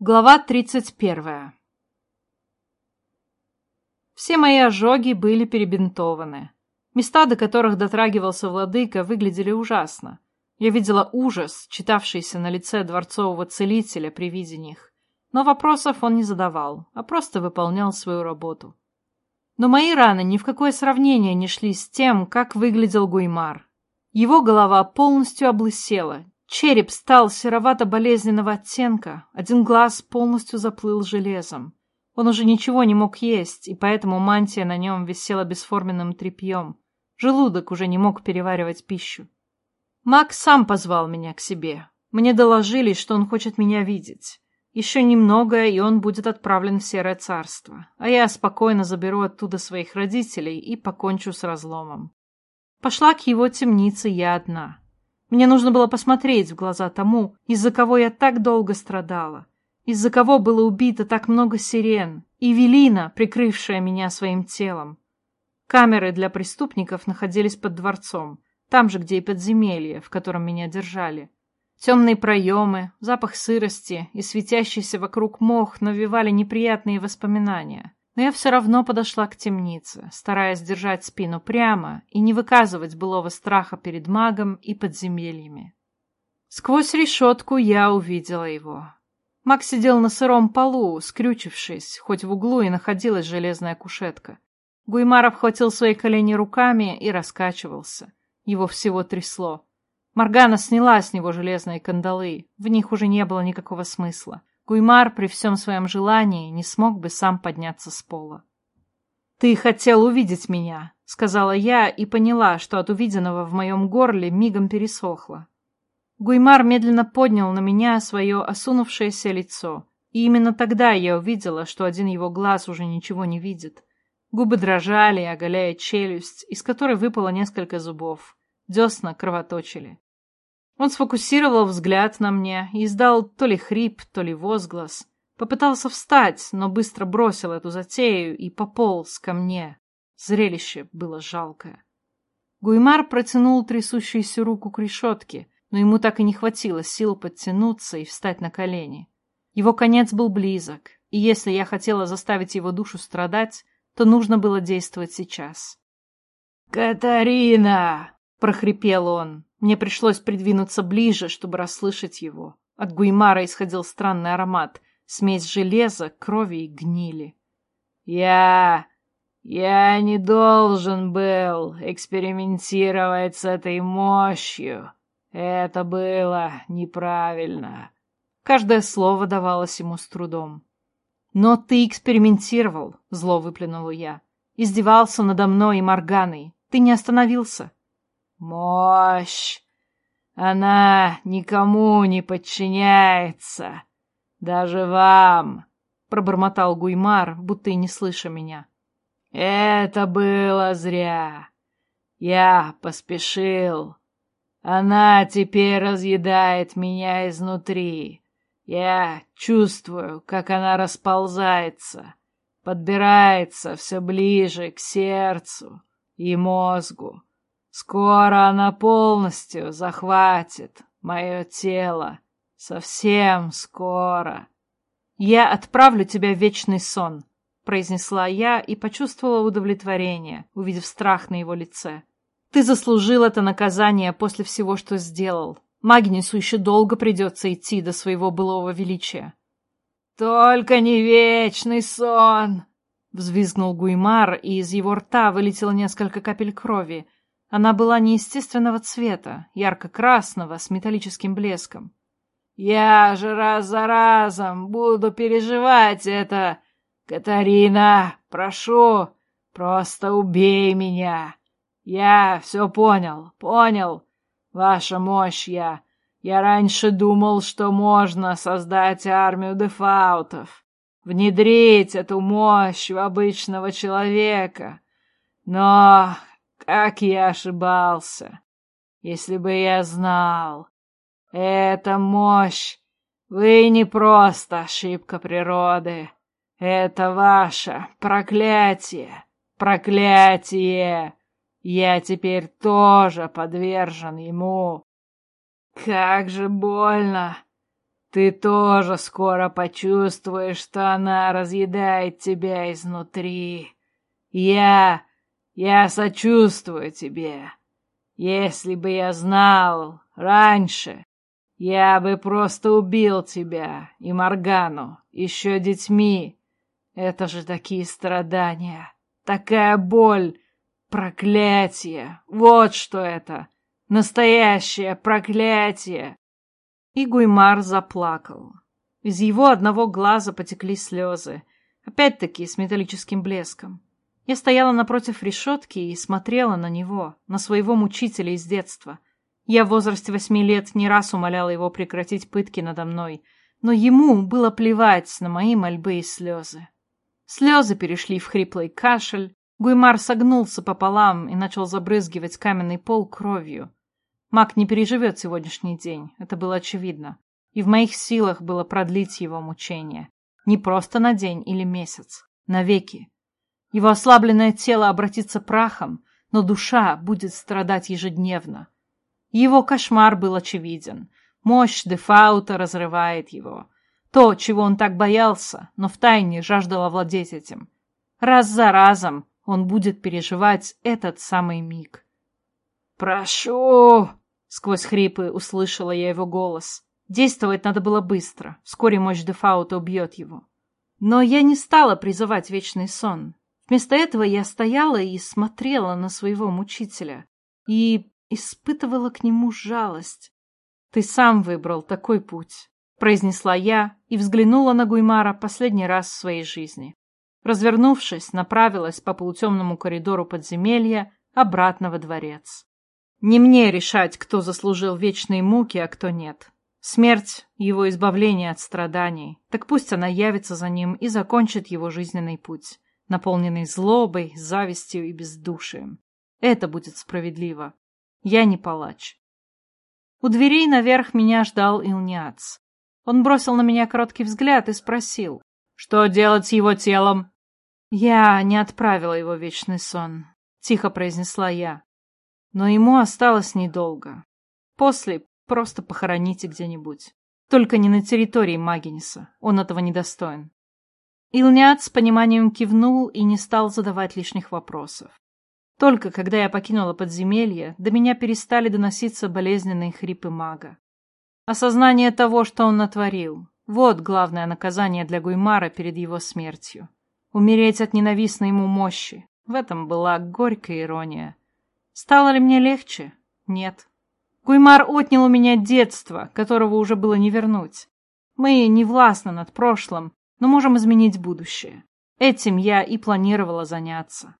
Глава тридцать первая Все мои ожоги были перебинтованы. Места, до которых дотрагивался владыка, выглядели ужасно. Я видела ужас, читавшийся на лице дворцового целителя при виде них. Но вопросов он не задавал, а просто выполнял свою работу. Но мои раны ни в какое сравнение не шли с тем, как выглядел Гуймар. Его голова полностью облысела, Череп стал серовато-болезненного оттенка, один глаз полностью заплыл железом. Он уже ничего не мог есть, и поэтому мантия на нем висела бесформенным тряпьем. Желудок уже не мог переваривать пищу. Мак сам позвал меня к себе. Мне доложили, что он хочет меня видеть. Еще немного, и он будет отправлен в Серое Царство, а я спокойно заберу оттуда своих родителей и покончу с разломом. Пошла к его темнице я одна. Мне нужно было посмотреть в глаза тому, из-за кого я так долго страдала, из-за кого было убито так много сирен, и Велина, прикрывшая меня своим телом. Камеры для преступников находились под дворцом, там же, где и подземелье, в котором меня держали. Темные проемы, запах сырости и светящийся вокруг мох навевали неприятные воспоминания но я все равно подошла к темнице, стараясь держать спину прямо и не выказывать былого страха перед магом и подземельями. Сквозь решетку я увидела его. Маг сидел на сыром полу, скрючившись, хоть в углу и находилась железная кушетка. Гуймар обхватил свои колени руками и раскачивался. Его всего трясло. Моргана сняла с него железные кандалы, в них уже не было никакого смысла. Гуймар при всем своем желании не смог бы сам подняться с пола. «Ты хотел увидеть меня», — сказала я и поняла, что от увиденного в моем горле мигом пересохло. Гуймар медленно поднял на меня свое осунувшееся лицо, и именно тогда я увидела, что один его глаз уже ничего не видит. Губы дрожали, оголяя челюсть, из которой выпало несколько зубов. Десна кровоточили. Он сфокусировал взгляд на мне и издал то ли хрип, то ли возглас. Попытался встать, но быстро бросил эту затею и пополз ко мне. Зрелище было жалкое. Гуймар протянул трясущуюся руку к решетке, но ему так и не хватило сил подтянуться и встать на колени. Его конец был близок, и если я хотела заставить его душу страдать, то нужно было действовать сейчас. «Катарина!» — прохрипел он. Мне пришлось придвинуться ближе, чтобы расслышать его. От Гуймара исходил странный аромат, смесь железа, крови и гнили. «Я... я не должен был экспериментировать с этой мощью. Это было неправильно». Каждое слово давалось ему с трудом. «Но ты экспериментировал», — зло выплюнула я. «Издевался надо мной и Морганой. Ты не остановился». Мощь! Она никому не подчиняется, даже вам, — пробормотал Гуймар, будто и не слыша меня. Это было зря. Я поспешил. Она теперь разъедает меня изнутри. Я чувствую, как она расползается, подбирается все ближе к сердцу и мозгу. Скоро она полностью захватит мое тело. Совсем скоро. Я отправлю тебя в вечный сон, произнесла я и почувствовала удовлетворение, увидев страх на его лице. Ты заслужил это наказание после всего, что сделал. Магнису еще долго придется идти до своего былого величия. «Только не вечный сон!» — взвизгнул Гуймар, и из его рта вылетело несколько капель крови, она была неестественного цвета, ярко-красного, с металлическим блеском. «Я же раз за разом буду переживать это. Катарина, прошу, просто убей меня. Я все понял, понял. Ваша мощь я. Я раньше думал, что можно создать армию дефаутов, внедрить эту мощь в обычного человека. Но как я ошибался! Если бы я знал! Это мощь! Вы не просто ошибка природы! Это ваше проклятие! Проклятие! Я теперь тоже подвержен ему! Как же больно! ты тоже скоро почувствуешь, что она разъедает тебя изнутри. Я... я сочувствую тебе. Если бы я знал раньше, я бы просто убил тебя и Моргану, еще детьми. Это же такие страдания, такая боль, проклятие. Вот что это, настоящее проклятие. И Гуймар заплакал. Из его одного глаза потекли слезы, опять-таки с металлическим блеском. Я стояла напротив решетки и смотрела на него, на своего мучителя из детства. Я в возрасте восьми лет не раз умоляла его прекратить пытки надо мной, но ему было плевать на мои мольбы и слезы. Слезы перешли в хриплый кашель, Гуймар согнулся пополам и начал забрызгивать каменный пол кровью. Маг не переживет сегодняшний день, это было очевидно. И в моих силах было продлить его мучение. Не просто на день или месяц, навеки. Его ослабленное тело обратится прахом, но душа будет страдать ежедневно. Его кошмар был очевиден. Мощь Дефаута разрывает его. То, чего он так боялся, но втайне жаждал овладеть этим. Раз за разом он будет переживать этот самый миг. «Прошу!» — сквозь хрипы услышала я его голос. Действовать надо было быстро. Вскоре мощь Дефаута убьет его. Но я не стала призывать вечный сон. Вместо этого я стояла и смотрела на своего мучителя. И испытывала к нему жалость. «Ты сам выбрал такой путь», — произнесла я и взглянула на Гуймара последний раз в своей жизни. Развернувшись, направилась по полутемному коридору подземелья обратно во дворец. Не мне решать, кто заслужил вечные муки, а кто нет. Смерть — его избавление от страданий. Так пусть она явится за ним и закончит его жизненный путь, наполненный злобой, завистью и бездушием. Это будет справедливо. Я не палач. У дверей наверх меня ждал Илниац. Он бросил на меня короткий взгляд и спросил, что делать с его телом. Я не отправила его в вечный сон, тихо произнесла я. Но ему осталось недолго. После просто похороните где-нибудь. Только не на территории Магиниса. Он этого не достоин. Илняц с пониманием кивнул и не стал задавать лишних вопросов. Только когда я покинула подземелье, до меня перестали доноситься болезненные хрипы мага. Осознание того, что он натворил, вот главное наказание для Гуймара перед его смертью. Умереть от ненавистной ему мощи. В этом была горькая ирония. Стало ли мне легче? Нет. Гуймар отнял у меня детство, которого уже было не вернуть. Мы не властны над прошлым, но можем изменить будущее. Этим я и планировала заняться.